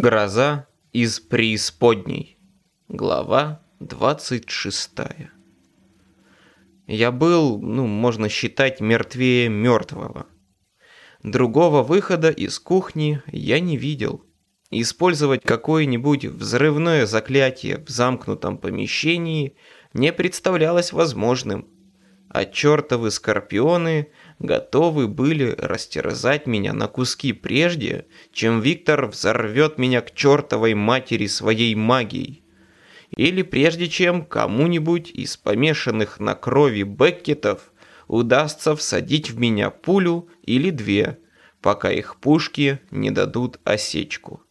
Гроза из преисподней. Глава 26. Я был, ну, можно считать, мертвее мертвого. Другого выхода из кухни я не видел. Использовать какое-нибудь взрывное заклятие в замкнутом помещении не представлялось возможным. А чертовы скорпионы готовы были растерзать меня на куски прежде, чем Виктор взорвет меня к чертовой матери своей магией. Или прежде чем кому-нибудь из помешанных на крови Беккетов удастся всадить в меня пулю или две, пока их пушки не дадут осечку.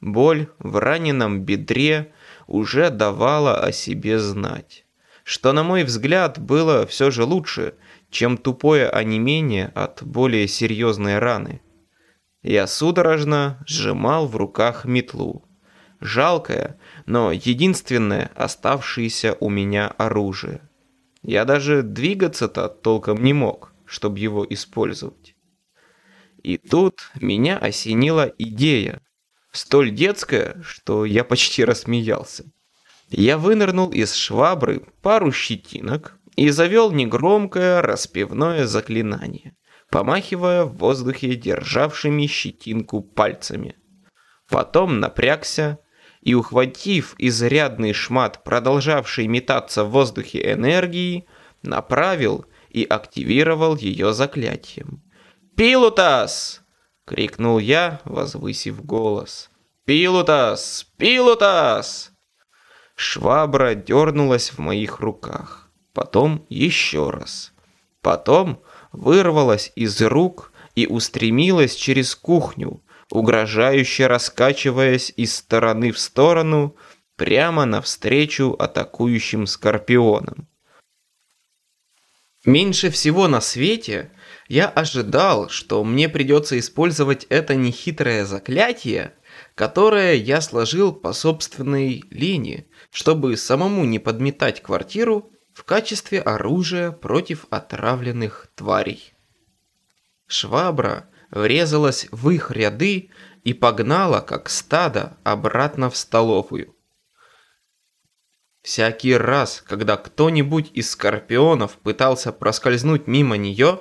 Боль в раненом бедре уже давала о себе знать, что, на мой взгляд, было все же лучше – чем тупое онемение от более серьезной раны. Я судорожно сжимал в руках метлу. Жалкое, но единственное оставшееся у меня оружие. Я даже двигаться-то толком не мог, чтобы его использовать. И тут меня осенила идея, столь детская, что я почти рассмеялся. Я вынырнул из швабры пару щетинок, и завел негромкое распевное заклинание, помахивая в воздухе державшими щетинку пальцами. Потом напрягся и, ухватив изрядный шмат, продолжавший метаться в воздухе энергии, направил и активировал ее заклятием. «Пилутас!» — крикнул я, возвысив голос. «Пилутас! Пилутас!» Швабра дернулась в моих руках потом еще раз. Потом вырвалась из рук и устремилась через кухню, угрожающе раскачиваясь из стороны в сторону, прямо навстречу атакующим скорпионам. Меньше всего на свете я ожидал, что мне придется использовать это нехитрое заклятие, которое я сложил по собственной линии, чтобы самому не подметать квартиру в качестве оружия против отравленных тварей. Швабра врезалась в их ряды и погнала, как стадо, обратно в столовую. Всякий раз, когда кто-нибудь из скорпионов пытался проскользнуть мимо нее,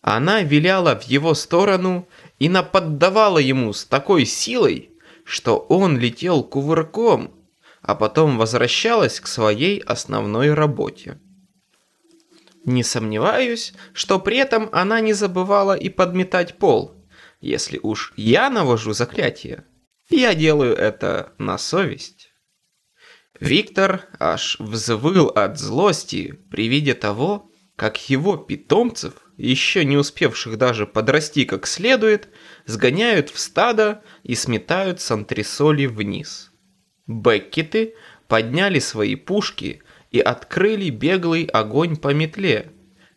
она виляла в его сторону и наподдавала ему с такой силой, что он летел кувырком а потом возвращалась к своей основной работе. Не сомневаюсь, что при этом она не забывала и подметать пол. Если уж я навожу заклятие, я делаю это на совесть. Виктор аж взвыл от злости при виде того, как его питомцев, еще не успевших даже подрасти как следует, сгоняют в стадо и сметают с антресоли вниз. Беккеты подняли свои пушки и открыли беглый огонь по метле,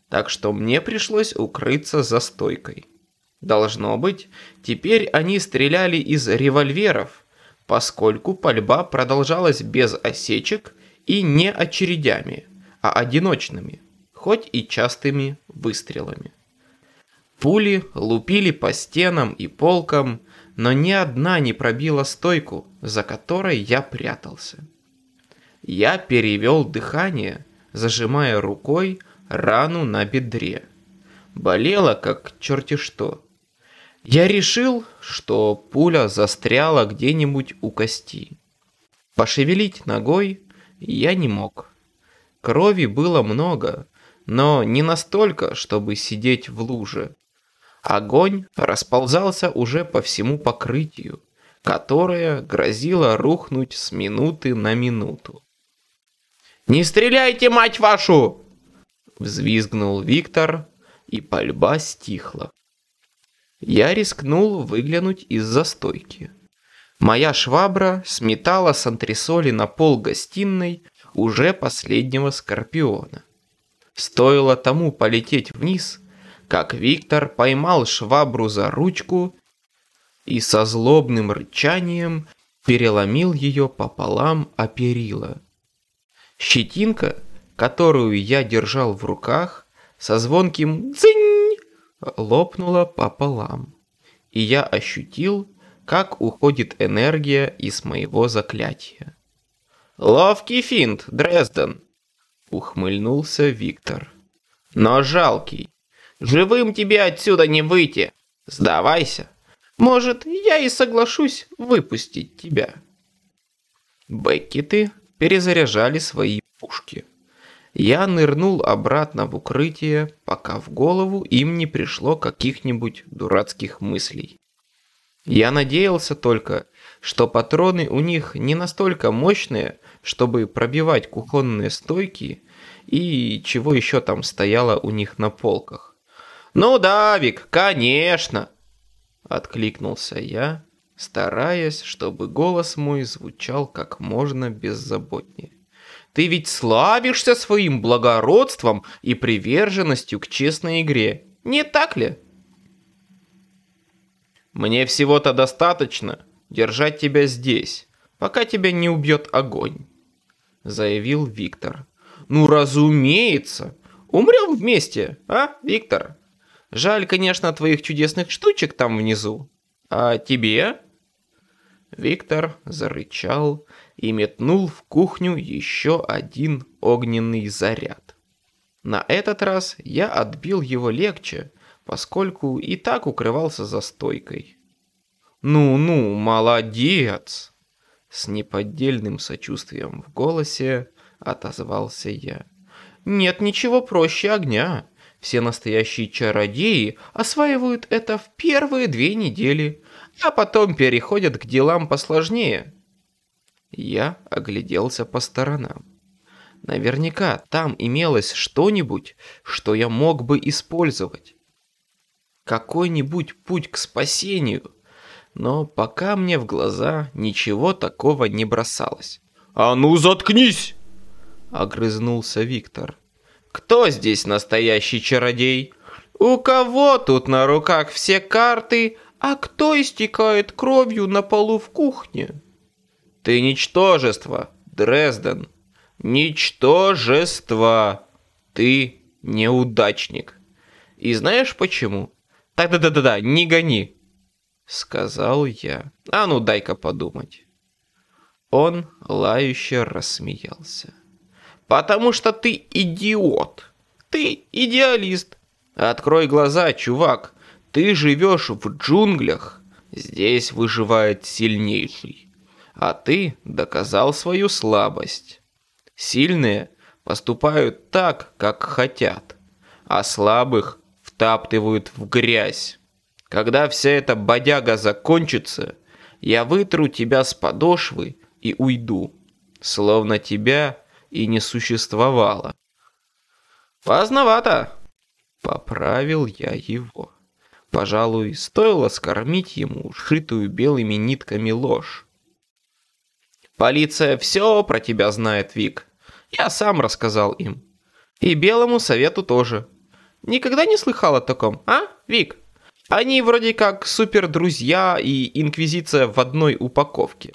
так что мне пришлось укрыться за стойкой. Должно быть, теперь они стреляли из револьверов, поскольку пальба продолжалась без осечек и не очередями, а одиночными, хоть и частыми выстрелами. Пули лупили по стенам и полкам, но ни одна не пробила стойку, за которой я прятался. Я перевел дыхание, зажимая рукой рану на бедре. Болело как черти что. Я решил, что пуля застряла где-нибудь у кости. Пошевелить ногой я не мог. Крови было много, но не настолько, чтобы сидеть в луже. Огонь расползался уже по всему покрытию, которое грозило рухнуть с минуты на минуту. «Не стреляйте, мать вашу!» Взвизгнул Виктор, и пальба стихла. Я рискнул выглянуть из застойки. Моя швабра сметала с антресоли на пол гостиной уже последнего скорпиона. Стоило тому полететь вниз, как Виктор поймал швабру за ручку и со злобным рычанием переломил ее пополам о перила. Щетинка, которую я держал в руках, со звонким «дзынь» лопнула пополам, и я ощутил, как уходит энергия из моего заклятия. «Ловкий финт, Дрезден!» — ухмыльнулся Виктор. «Но жалкий. Живым тебе отсюда не выйти. Сдавайся. Может, я и соглашусь выпустить тебя». Беккеты перезаряжали свои пушки. Я нырнул обратно в укрытие, пока в голову им не пришло каких-нибудь дурацких мыслей. Я надеялся только, что патроны у них не настолько мощные, чтобы пробивать кухонные стойки и чего еще там стояло у них на полках. «Ну да, Вик, конечно!» Откликнулся я, стараясь, чтобы голос мой звучал как можно беззаботнее. Ты ведь славишься своим благородством и приверженностью к честной игре, не так ли? Мне всего-то достаточно держать тебя здесь, пока тебя не убьет огонь, заявил Виктор. Ну, разумеется. Умрем вместе, а, Виктор? Жаль, конечно, твоих чудесных штучек там внизу. А тебе? Виктор зарычал и метнул в кухню еще один огненный заряд. На этот раз я отбил его легче, поскольку и так укрывался за стойкой. «Ну-ну, молодец!» С неподдельным сочувствием в голосе отозвался я. «Нет ничего проще огня. Все настоящие чародеи осваивают это в первые две недели, а потом переходят к делам посложнее. Я огляделся по сторонам. Наверняка там имелось что-нибудь, что я мог бы использовать. Какой-нибудь путь к спасению. Но пока мне в глаза ничего такого не бросалось. «А ну заткнись!» Огрызнулся Виктор. «Кто здесь настоящий чародей? У кого тут на руках все карты, а кто истекает кровью на полу в кухне?» Ты ничтожество, Дрезден. Ничтожество. Ты неудачник. И знаешь почему? Так-да-да-да-да, не гони. Сказал я. А ну дай-ка подумать. Он лающе рассмеялся. Потому что ты идиот. Ты идеалист. Открой глаза, чувак. Ты живешь в джунглях. Здесь выживает сильнейший а ты доказал свою слабость. Сильные поступают так, как хотят, а слабых втаптывают в грязь. Когда вся эта бодяга закончится, я вытру тебя с подошвы и уйду, словно тебя и не существовало. Поздновато, поправил я его. Пожалуй, стоило скормить ему шитую белыми нитками ложь. Полиция все про тебя знает, Вик. Я сам рассказал им. И Белому Совету тоже. Никогда не слыхал о таком, а, Вик? Они вроде как супер друзья и инквизиция в одной упаковке.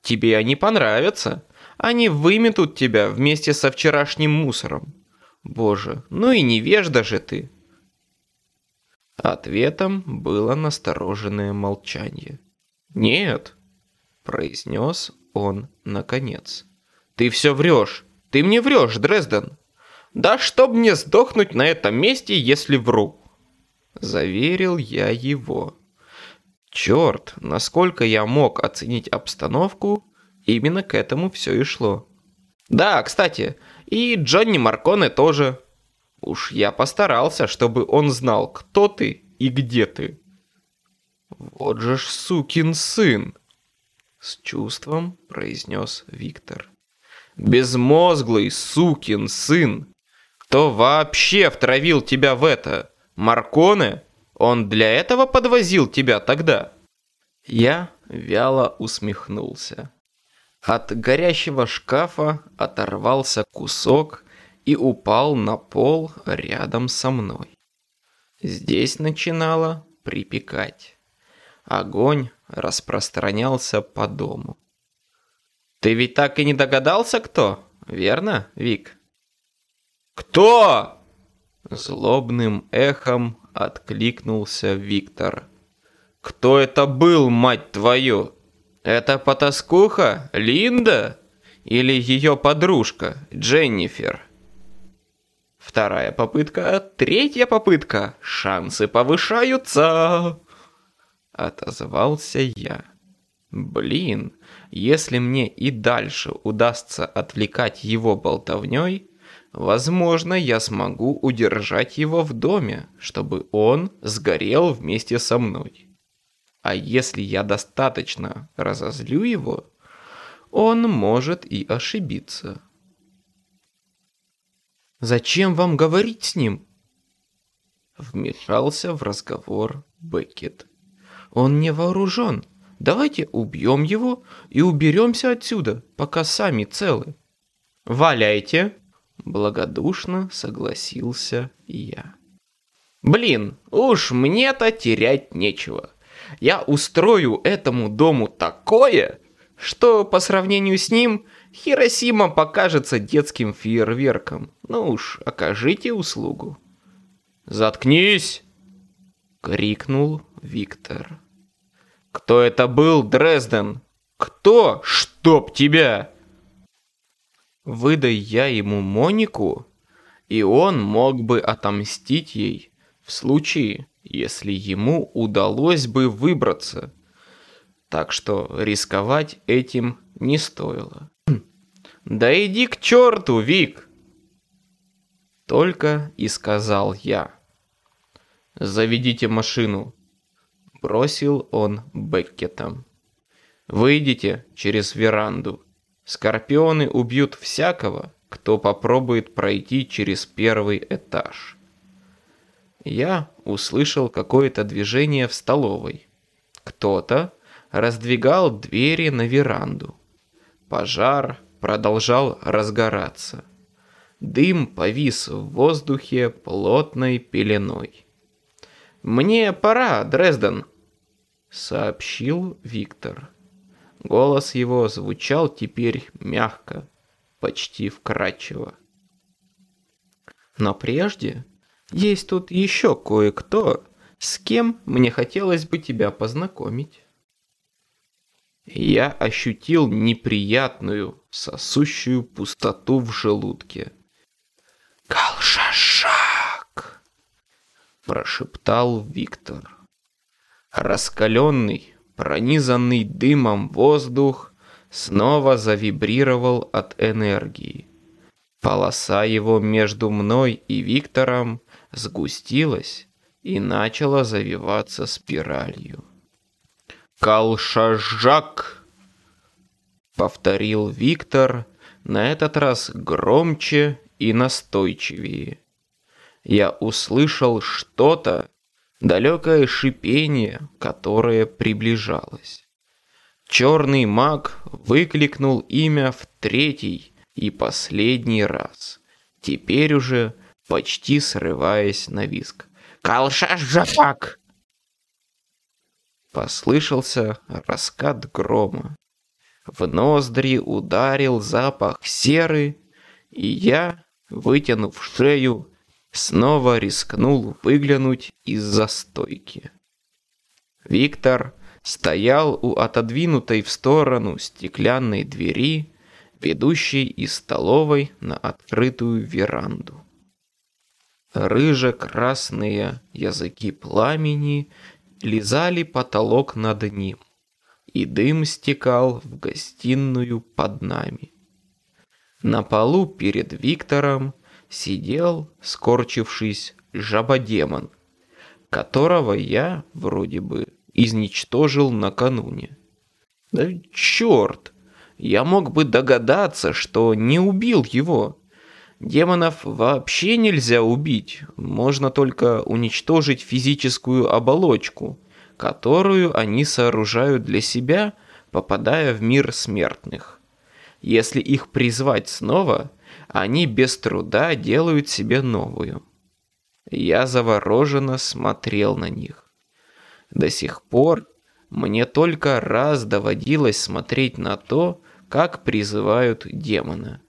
Тебе они понравятся. Они выметут тебя вместе со вчерашним мусором. Боже, ну и невежда же ты. Ответом было настороженное молчание. «Нет», — произнес он наконец. «Ты все врешь! Ты мне врешь, Дрезден! Да чтоб мне сдохнуть на этом месте, если вру!» Заверил я его. Черт, насколько я мог оценить обстановку, именно к этому все и шло. Да, кстати, и Джонни Марконе тоже. Уж я постарался, чтобы он знал, кто ты и где ты. Вот же ж сукин сын. С чувством произнес Виктор. Безмозглый сукин сын! Кто вообще втравил тебя в это? Марконе? Он для этого подвозил тебя тогда? Я вяло усмехнулся. От горящего шкафа оторвался кусок и упал на пол рядом со мной. Здесь начинало припекать. Огонь распространялся по дому. «Ты ведь так и не догадался, кто? Верно, Вик?» «Кто?» Злобным эхом откликнулся Виктор. Кто это был, мать твою? Это потаскуха Линда? Или ее подружка Дженнифер? Вторая попытка, третья попытка. Шансы повышаются. Отозвался я. Блин, если мне и дальше удастся отвлекать его болтовней, возможно, я смогу удержать его в доме, чтобы он сгорел вместе со мной. А если я достаточно разозлю его, он может и ошибиться. «Зачем вам говорить с ним?» Вмешался в разговор Беккет. «Он не вооружен. Давайте убьем его и уберемся отсюда, пока сами целы». «Валяйте!» Благодушно согласился я. «Блин, уж мне-то терять нечего. Я устрою этому дому такое, что по сравнению с ним Хиросима покажется детским фейерверком. Ну уж, окажите услугу. «Заткнись!» — крикнул Виктор. «Кто это был, Дрезден? Кто? Чтоб тебя!» Выдай я ему Монику, и он мог бы отомстить ей в случае, если ему удалось бы выбраться. Так что рисковать этим не стоило. «Да иди к черту, Вик!» Только и сказал я. «Заведите машину», — бросил он Беккетом. «Выйдите через веранду. Скорпионы убьют всякого, кто попробует пройти через первый этаж». Я услышал какое-то движение в столовой. Кто-то раздвигал двери на веранду. Пожар продолжал разгораться. Дым повис в воздухе плотной пеленой. «Мне пора, Дрезден», — сообщил Виктор. Голос его звучал теперь мягко, почти вкрадчиво. Но прежде есть тут еще кое-кто, с кем мне хотелось бы тебя познакомить. Я ощутил неприятную, сосущую пустоту в желудке. «Колшашак!» – прошептал Виктор. Раскаленный, пронизанный дымом воздух снова завибрировал от энергии. Полоса его между мной и Виктором сгустилась и начала завиваться спиралью. «Калшажак!» — повторил Виктор, на этот раз громче и настойчивее. Я услышал что-то, далекое шипение, которое приближалось. Черный маг выкликнул имя в третий и последний раз, теперь уже почти срываясь на виск. «Калшажак!» Послышался раскат грома. В ноздри ударил запах серы, и я, вытянув шею, снова рискнул выглянуть из-за стойки. Виктор стоял у отодвинутой в сторону стеклянной двери, ведущей из столовой на открытую веранду. Рыже-красные языки пламени лизали потолок над ним, и дым стекал в гостиную под нами. На полу перед Виктором сидел, скорчившись, жабодемон, которого я, вроде бы, изничтожил накануне. Да черт! Я мог бы догадаться, что не убил его. Демонов вообще нельзя убить, можно только уничтожить физическую оболочку, которую они сооружают для себя, попадая в мир смертных. Если их призвать снова, они без труда делают себе новую. Я завороженно смотрел на них. До сих пор мне только раз доводилось смотреть на то, как призывают демона.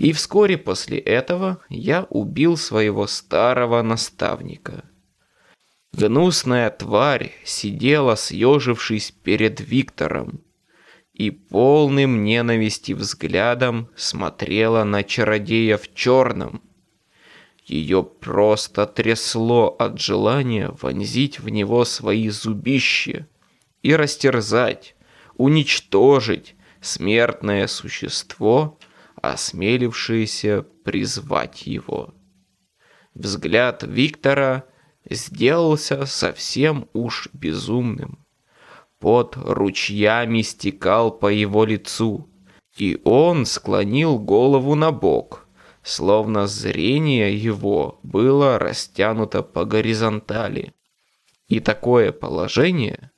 И вскоре после этого я убил своего старого наставника. Гнусная тварь сидела, съежившись перед Виктором, и полным ненависти взглядом смотрела на чародея в черном. Ее просто трясло от желания вонзить в него свои зубища и растерзать, уничтожить смертное существо, осмелившееся призвать его. Взгляд Виктора сделался совсем уж безумным. Под ручьями стекал по его лицу, и он склонил голову на бок, словно зрение его было растянуто по горизонтали. И такое положение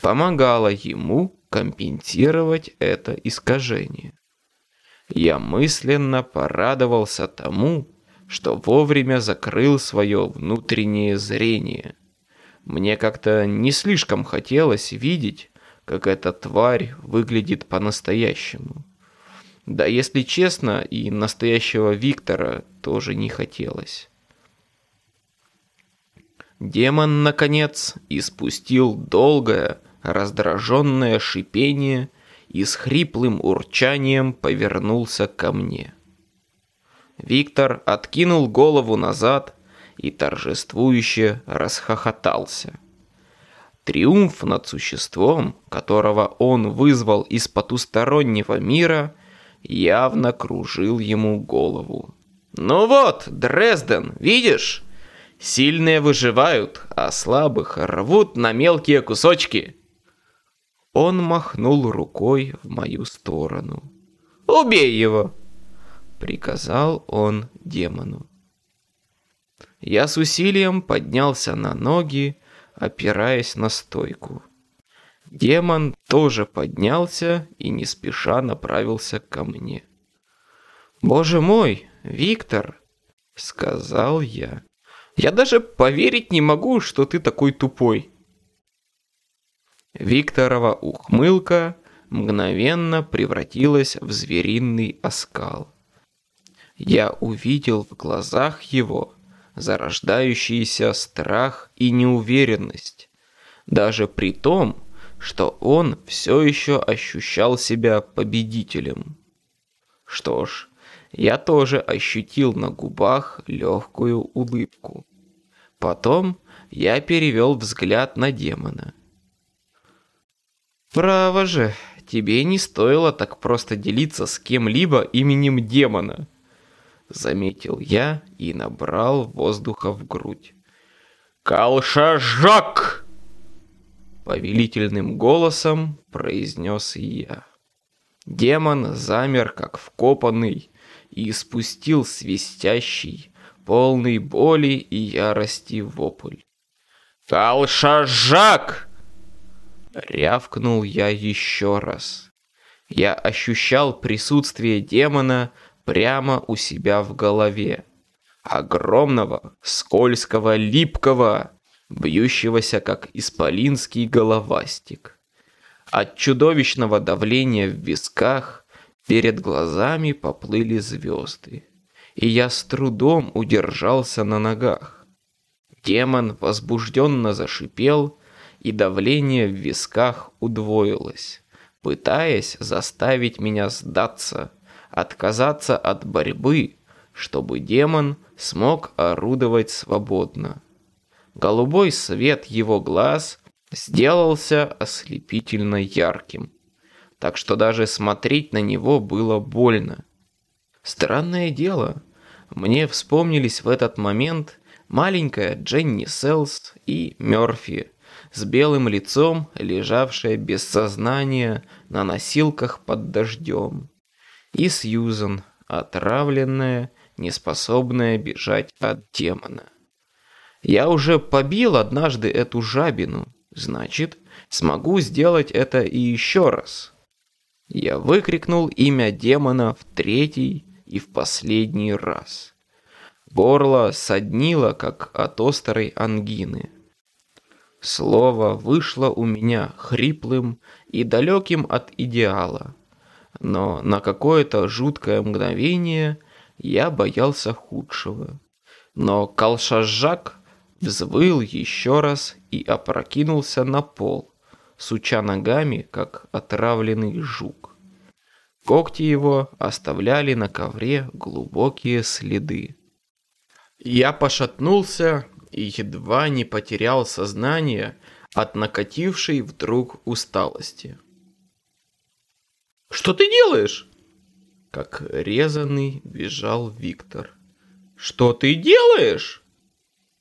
помогало ему компенсировать это искажение. Я мысленно порадовался тому, что вовремя закрыл свое внутреннее зрение. Мне как-то не слишком хотелось видеть, как эта тварь выглядит по-настоящему. Да, если честно, и настоящего Виктора тоже не хотелось. Демон, наконец, испустил долгое, раздраженное шипение и с хриплым урчанием повернулся ко мне. Виктор откинул голову назад и торжествующе расхохотался. Триумф над существом, которого он вызвал из потустороннего мира, явно кружил ему голову. «Ну вот, Дрезден, видишь? Сильные выживают, а слабых рвут на мелкие кусочки». Он махнул рукой в мою сторону. «Убей его!» приказал он демону. Я с усилием поднялся на ноги, опираясь на стойку. Демон тоже поднялся и не спеша направился ко мне. «Боже мой, Виктор!» — сказал я. «Я даже поверить не могу, что ты такой тупой!» Викторова ухмылка мгновенно превратилась в звериный оскал. Я увидел в глазах его зарождающийся страх и неуверенность, даже при том, что он все еще ощущал себя победителем. Что ж, я тоже ощутил на губах легкую улыбку. Потом я перевел взгляд на демона. «Право же, тебе не стоило так просто делиться с кем-либо именем демона», заметил я и набрал воздуха в грудь. «Калшажак!» Повелительным голосом произнес я. Демон замер, как вкопанный, и спустил свистящий, полный боли и ярости вопль. «Калшажак!» Рявкнул я еще раз. Я ощущал присутствие демона, прямо у себя в голове. Огромного, скользкого, липкого, бьющегося как исполинский головастик. От чудовищного давления в висках перед глазами поплыли звезды, и я с трудом удержался на ногах. Демон возбужденно зашипел, и давление в висках удвоилось, пытаясь заставить меня сдаться отказаться от борьбы, чтобы демон смог орудовать свободно. Голубой свет его глаз сделался ослепительно ярким, так что даже смотреть на него было больно. Странное дело, мне вспомнились в этот момент маленькая Дженни Селс и Мёрфи с белым лицом, лежавшая без сознания на носилках под дождем и Сьюзан, отравленная, неспособная бежать от демона. Я уже побил однажды эту жабину, значит, смогу сделать это и еще раз. Я выкрикнул имя демона в третий и в последний раз. Горло соднило, как от острой ангины. Слово вышло у меня хриплым и далеким от идеала но на какое-то жуткое мгновение я боялся худшего. Но Калшажак взвыл еще раз и опрокинулся на пол, суча ногами, как отравленный жук. Когти его оставляли на ковре глубокие следы. Я пошатнулся и едва не потерял сознание от накатившей вдруг усталости. «Что ты делаешь?» Как резанный бежал Виктор. «Что ты делаешь?»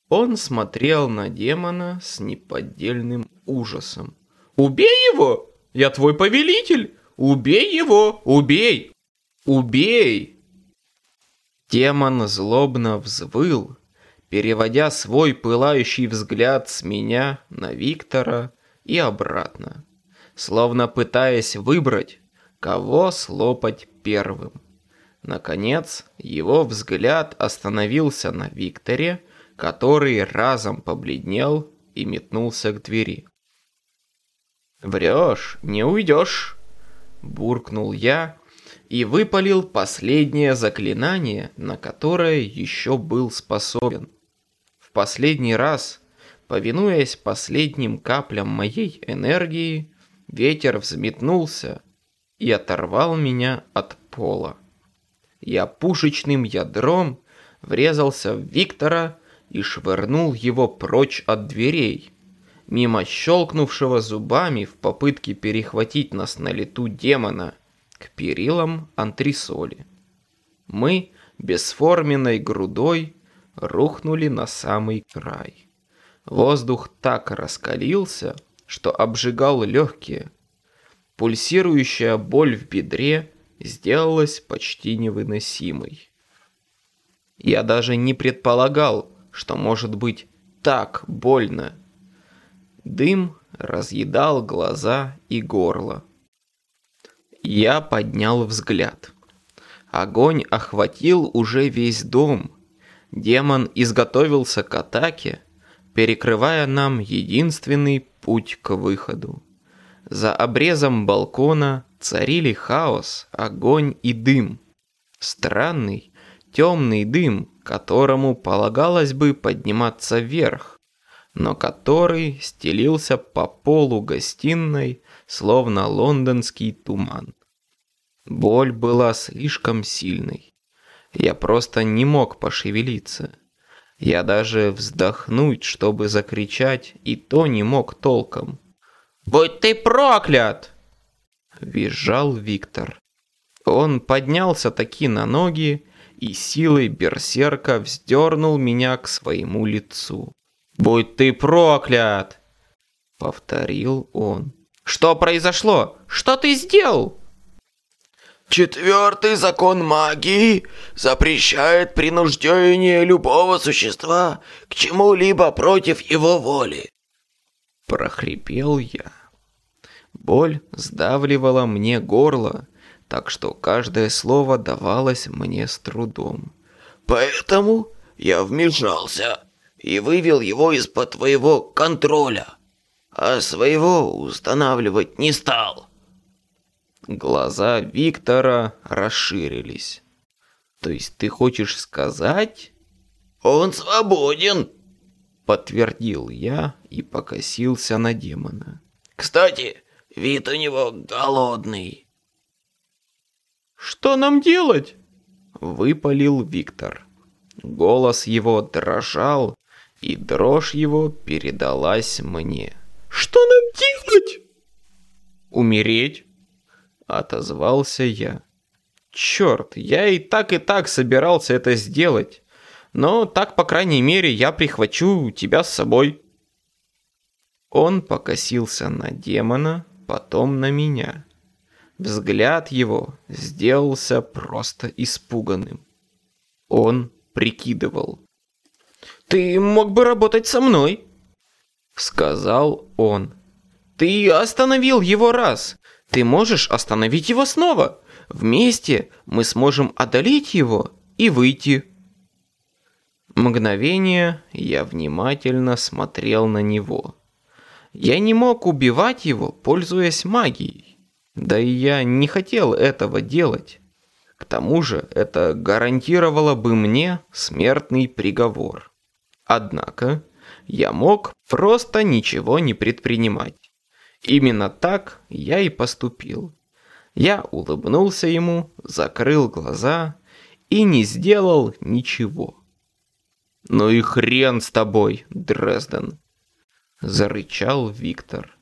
Он смотрел на демона с неподдельным ужасом. «Убей его! Я твой повелитель! Убей его! Убей! Убей!» Демон злобно взвыл, переводя свой пылающий взгляд с меня на Виктора и обратно, словно пытаясь выбрать, кого слопать первым. Наконец, его взгляд остановился на Викторе, который разом побледнел и метнулся к двери. «Врешь, не уйдешь!» – буркнул я и выпалил последнее заклинание, на которое еще был способен. Последний раз, повинуясь последним каплям моей энергии, ветер взметнулся и оторвал меня от пола. Я пушечным ядром врезался в Виктора и швырнул его прочь от дверей, мимо щелкнувшего зубами в попытке перехватить нас на лету демона к перилам антресоли. Мы бесформенной грудой рухнули на самый край. Воздух так раскалился, что обжигал легкие. Пульсирующая боль в бедре сделалась почти невыносимой. Я даже не предполагал, что может быть так больно. Дым разъедал глаза и горло. Я поднял взгляд. Огонь охватил уже весь дом. Демон изготовился к атаке, перекрывая нам единственный путь к выходу. За обрезом балкона царили хаос, огонь и дым. Странный, темный дым, которому полагалось бы подниматься вверх, но который стелился по полу гостиной, словно лондонский туман. Боль была слишком сильной. Я просто не мог пошевелиться. Я даже вздохнуть, чтобы закричать, и то не мог толком. «Будь ты проклят!» Визжал Виктор. Он поднялся таки на ноги и силой берсерка вздернул меня к своему лицу. «Будь ты проклят!» — повторил он. «Что произошло? Что ты сделал?» Четвертый закон магии запрещает принуждение любого существа к чему-либо против его воли. Прохрипел я. Боль сдавливала мне горло, так что каждое слово давалось мне с трудом. Поэтому я вмешался и вывел его из-под твоего контроля, а своего устанавливать не стал. Глаза Виктора расширились. То есть ты хочешь сказать? Он свободен, подтвердил я и покосился на демона. Кстати, вид у него голодный. «Что нам делать?» — выпалил Виктор. Голос его дрожал, и дрожь его передалась мне. «Что нам делать?» «Умереть?» — отозвался я. «Черт, я и так и так собирался это сделать. Но так, по крайней мере, я прихвачу тебя с собой». Он покосился на демона, потом на меня. Взгляд его сделался просто испуганным. Он прикидывал. «Ты мог бы работать со мной», — сказал он. «Ты остановил его раз. Ты можешь остановить его снова. Вместе мы сможем одолеть его и выйти». Мгновение я внимательно смотрел на него. Я не мог убивать его, пользуясь магией. Да и я не хотел этого делать. К тому же это гарантировало бы мне смертный приговор. Однако я мог просто ничего не предпринимать. Именно так я и поступил. Я улыбнулся ему, закрыл глаза и не сделал ничего. «Ну и хрен с тобой, Дрезден!» — зарычал Виктор.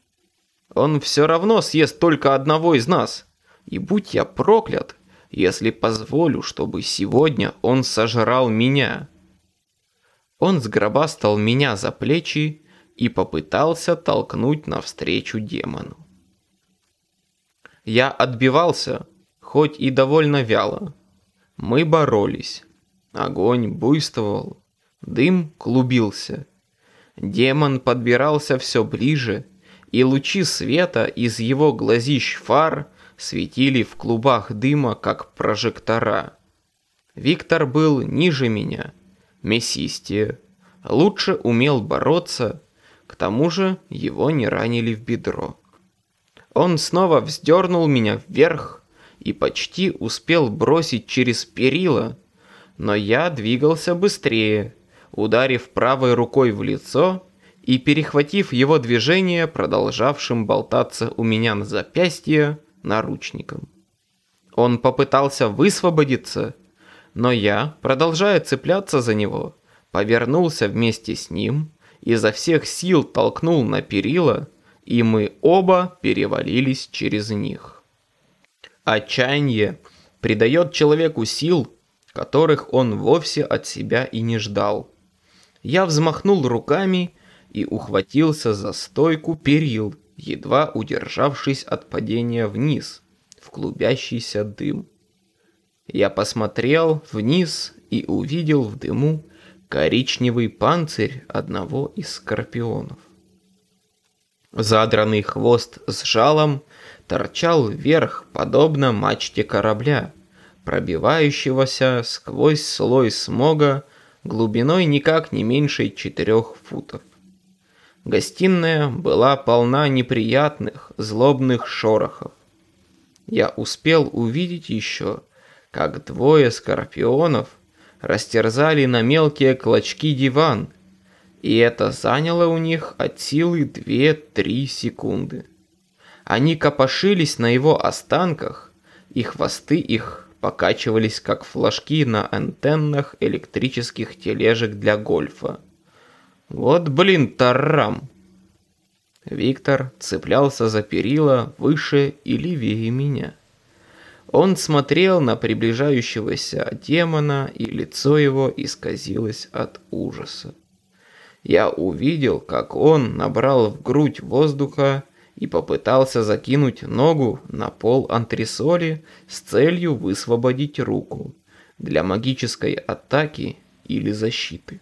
«Он все равно съест только одного из нас, и будь я проклят, если позволю, чтобы сегодня он сожрал меня». Он сгробастал меня за плечи и попытался толкнуть навстречу демону. Я отбивался, хоть и довольно вяло. Мы боролись. Огонь буйствовал, дым клубился. Демон подбирался все ближе, и лучи света из его глазищ фар светили в клубах дыма, как прожектора. Виктор был ниже меня, мясистее, лучше умел бороться, к тому же его не ранили в бедро. Он снова вздернул меня вверх и почти успел бросить через перила, но я двигался быстрее, ударив правой рукой в лицо и перехватив его движение, продолжавшим болтаться у меня на запястье, наручником. Он попытался высвободиться, но я, продолжая цепляться за него, повернулся вместе с ним, изо всех сил толкнул на перила, и мы оба перевалились через них. Отчаяние придает человеку сил, которых он вовсе от себя и не ждал. Я взмахнул руками и ухватился за стойку перил, едва удержавшись от падения вниз, в клубящийся дым. Я посмотрел вниз и увидел в дыму коричневый панцирь одного из скорпионов. Задранный хвост с жалом торчал вверх, подобно мачте корабля, пробивающегося сквозь слой смога глубиной никак не меньше четырех футов. Гостиная была полна неприятных, злобных шорохов. Я успел увидеть еще, как двое скорпионов растерзали на мелкие клочки диван, и это заняло у них от силы 2-3 секунды. Они копошились на его останках, и хвосты их покачивались, как флажки на антеннах электрических тележек для гольфа. Вот блин, тарам. Виктор цеплялся за перила выше и левее меня. Он смотрел на приближающегося демона, и лицо его исказилось от ужаса. Я увидел, как он набрал в грудь воздуха и попытался закинуть ногу на пол антресоли с целью высвободить руку для магической атаки или защиты.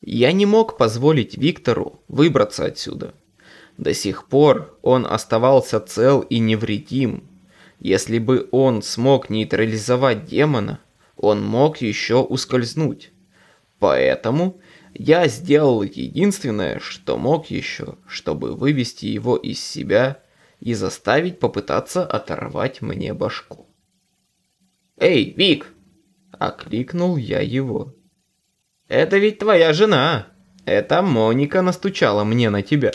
Я не мог позволить Виктору выбраться отсюда. До сих пор он оставался цел и невредим. Если бы он смог нейтрализовать демона, он мог еще ускользнуть. Поэтому я сделал единственное, что мог еще, чтобы вывести его из себя и заставить попытаться оторвать мне башку. «Эй, Вик!» Окликнул я его. «Это ведь твоя жена! Это Моника настучала мне на тебя!»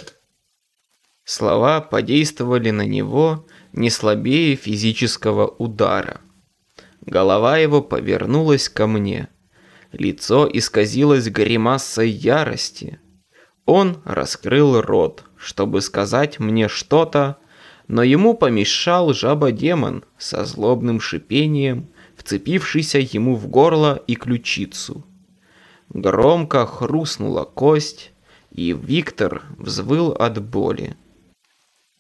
Слова подействовали на него не слабее физического удара. Голова его повернулась ко мне. Лицо исказилось гримасой ярости. Он раскрыл рот, чтобы сказать мне что-то, но ему помешал жаба-демон со злобным шипением вцепившийся ему в горло и ключицу. Громко хрустнула кость, и Виктор взвыл от боли.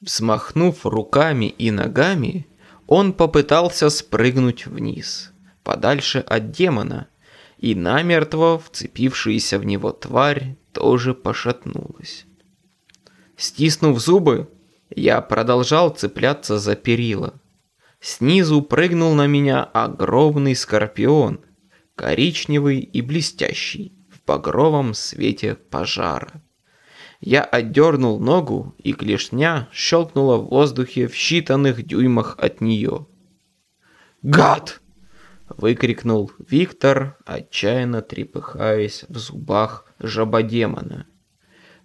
Взмахнув руками и ногами, он попытался спрыгнуть вниз, подальше от демона, и намертво вцепившаяся в него тварь тоже пошатнулась. Стиснув зубы, я продолжал цепляться за перила. Снизу прыгнул на меня огромный скорпион, коричневый и блестящий, в багровом свете пожара. Я отдернул ногу, и клешня щелкнула в воздухе в считанных дюймах от нее. «Гад!» — Выкрикнул Виктор, отчаянно трепыхаясь в зубах жабодемона.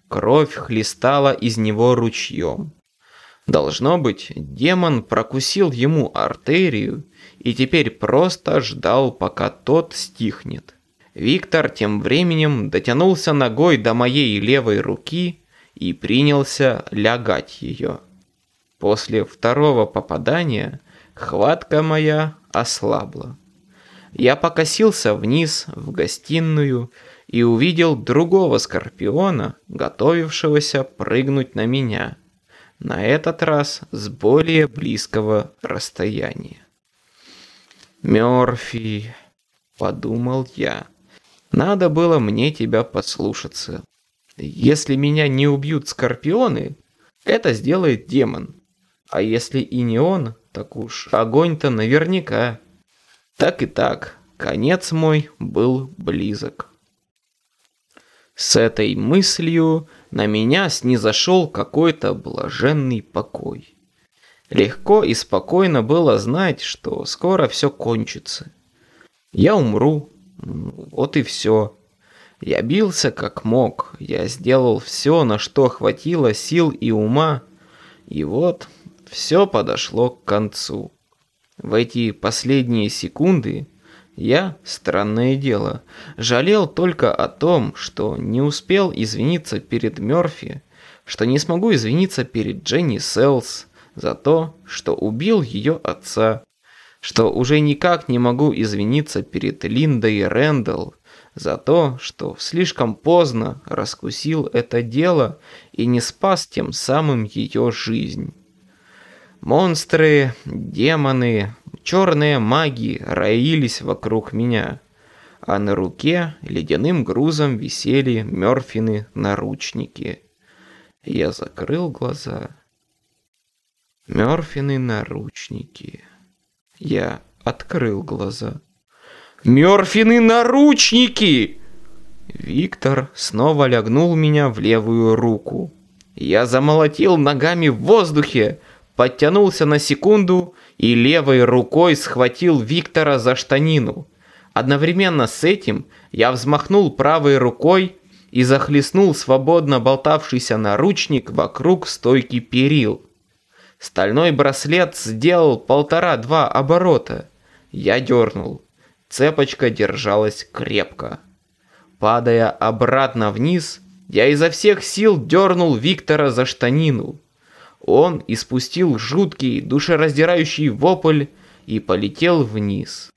Кровь хлестала из него ручьем. Должно быть, демон прокусил ему артерию и теперь просто ждал, пока тот стихнет. Виктор тем временем дотянулся ногой до моей левой руки и принялся лягать ее. После второго попадания хватка моя ослабла. Я покосился вниз в гостиную и увидел другого скорпиона, готовившегося прыгнуть на меня. На этот раз с более близкого расстояния. «Мёрфи», — подумал я, — «надо было мне тебя послушаться. Если меня не убьют скорпионы, это сделает демон. А если и не он, так уж огонь-то наверняка. Так и так, конец мой был близок. С этой мыслью на меня снизошел какой-то блаженный покой. Легко и спокойно было знать, что скоро все кончится. Я умру, вот и все. Я бился как мог, я сделал все, на что хватило сил и ума, и вот все подошло к концу. В эти последние секунды я, странное дело, жалел только о том, что не успел извиниться перед Мёрфи, что не смогу извиниться перед Дженни Селс за то, что убил ее отца, что уже никак не могу извиниться перед Линдой Рэндалл за то, что слишком поздно раскусил это дело и не спас тем самым ее жизнь. Монстры, демоны, черные маги роились вокруг меня, а на руке ледяным грузом висели Мёрфины наручники. Я закрыл глаза. Мёрфины наручники. Я открыл глаза. Мёрфины наручники! Виктор снова лягнул меня в левую руку. Я замолотил ногами в воздухе, подтянулся на секунду и левой рукой схватил Виктора за штанину. Одновременно с этим я взмахнул правой рукой и захлестнул свободно болтавшийся наручник вокруг стойки перил. Стальной браслет сделал полтора-два оборота. Я дернул. Цепочка держалась крепко. Падая обратно вниз, я изо всех сил дернул Виктора за штанину. Он испустил жуткий, душераздирающий вопль и полетел вниз.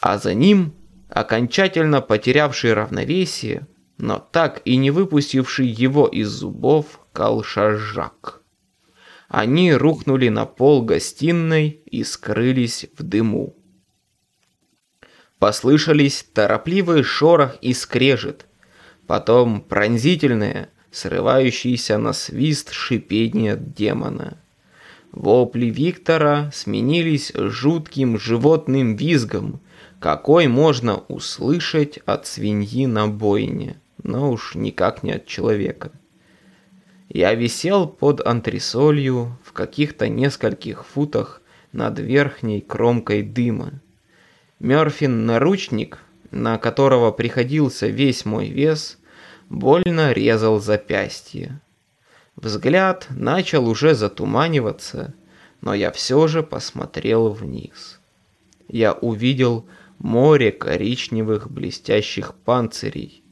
А за ним, окончательно потерявший равновесие, но так и не выпустивший его из зубов, колшажак. Они рухнули на пол гостиной и скрылись в дыму. Послышались торопливый шорох и скрежет, потом пронзительное, срывающийся на свист шипение демона. Вопли Виктора сменились жутким животным визгом, какой можно услышать от свиньи на бойне, но уж никак не от человека. Я висел под антресолью в каких-то нескольких футах над верхней кромкой дыма. Мёрфин наручник, на которого приходился весь мой вес, больно резал запястье. Взгляд начал уже затуманиваться, но я все же посмотрел вниз. Я увидел море коричневых блестящих панцирей.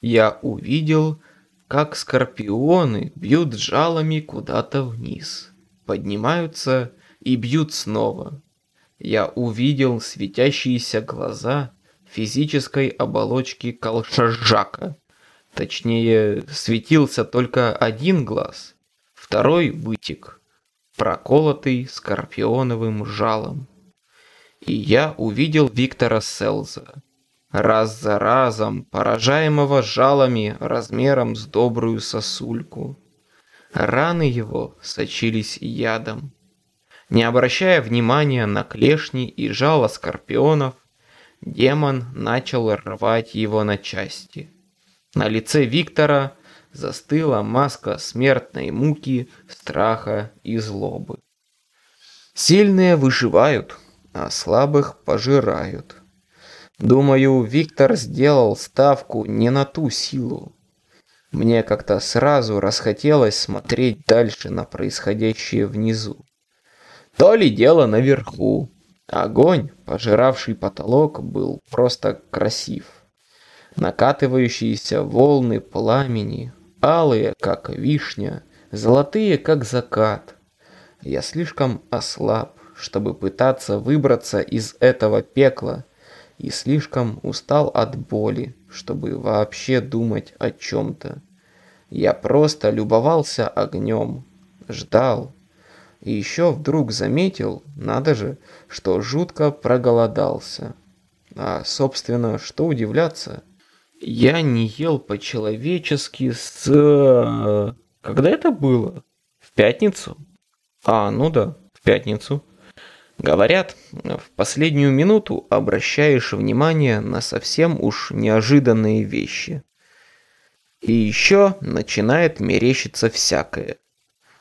Я увидел, как скорпионы бьют жалами куда-то вниз, поднимаются и бьют снова. Я увидел светящиеся глаза физической оболочки колшажака. Точнее, светился только один глаз, второй вытек, проколотый скорпионовым жалом. И я увидел Виктора Селза, раз за разом поражаемого жалами размером с добрую сосульку. Раны его сочились ядом. Не обращая внимания на клешни и жало скорпионов, демон начал рвать его на части. На лице Виктора застыла маска смертной муки, страха и злобы. «Сильные выживают», а слабых пожирают. Думаю, Виктор сделал ставку не на ту силу. Мне как-то сразу расхотелось смотреть дальше на происходящее внизу. То ли дело наверху. Огонь, пожиравший потолок, был просто красив. Накатывающиеся волны пламени, алые, как вишня, золотые, как закат. Я слишком ослаб, чтобы пытаться выбраться из этого пекла, и слишком устал от боли, чтобы вообще думать о чем-то. Я просто любовался огнем, ждал. И еще вдруг заметил, надо же, что жутко проголодался. А, собственно, что удивляться? Я не ел по-человечески с... Э, когда это было? В пятницу? А, ну да, в пятницу. Говорят, в последнюю минуту обращаешь внимание на совсем уж неожиданные вещи. И еще начинает мерещиться всякое.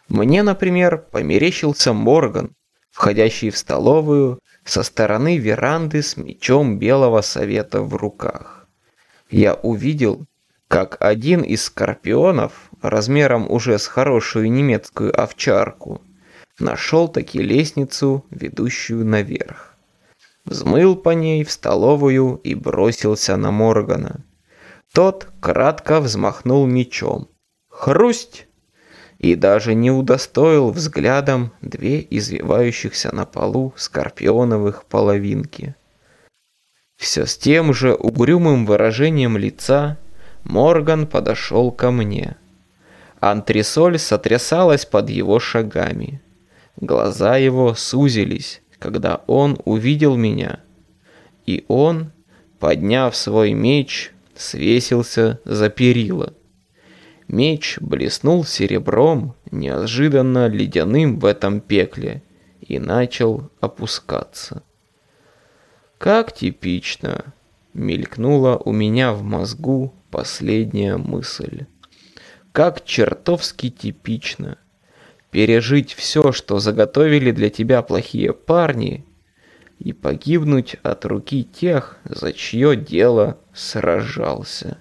Мне, например, померещился Морган, входящий в столовую со стороны веранды с мечом Белого Совета в руках. Я увидел, как один из скорпионов, размером уже с хорошую немецкую овчарку, нашел таки лестницу, ведущую наверх. Взмыл по ней в столовую и бросился на Моргана. Тот кратко взмахнул мечом. Хрусть! И даже не удостоил взглядом две извивающихся на полу скорпионовых половинки. Все с тем же угрюмым выражением лица Морган подошел ко мне. Антресоль сотрясалась под его шагами. Глаза его сузились, когда он увидел меня. И он, подняв свой меч, свесился за перила. Меч блеснул серебром, неожиданно ледяным в этом пекле, и начал опускаться. Как типично, мелькнула у меня в мозгу последняя мысль. Как чертовски типично пережить все, что заготовили для тебя плохие парни, и погибнуть от руки тех, за чье дело сражался.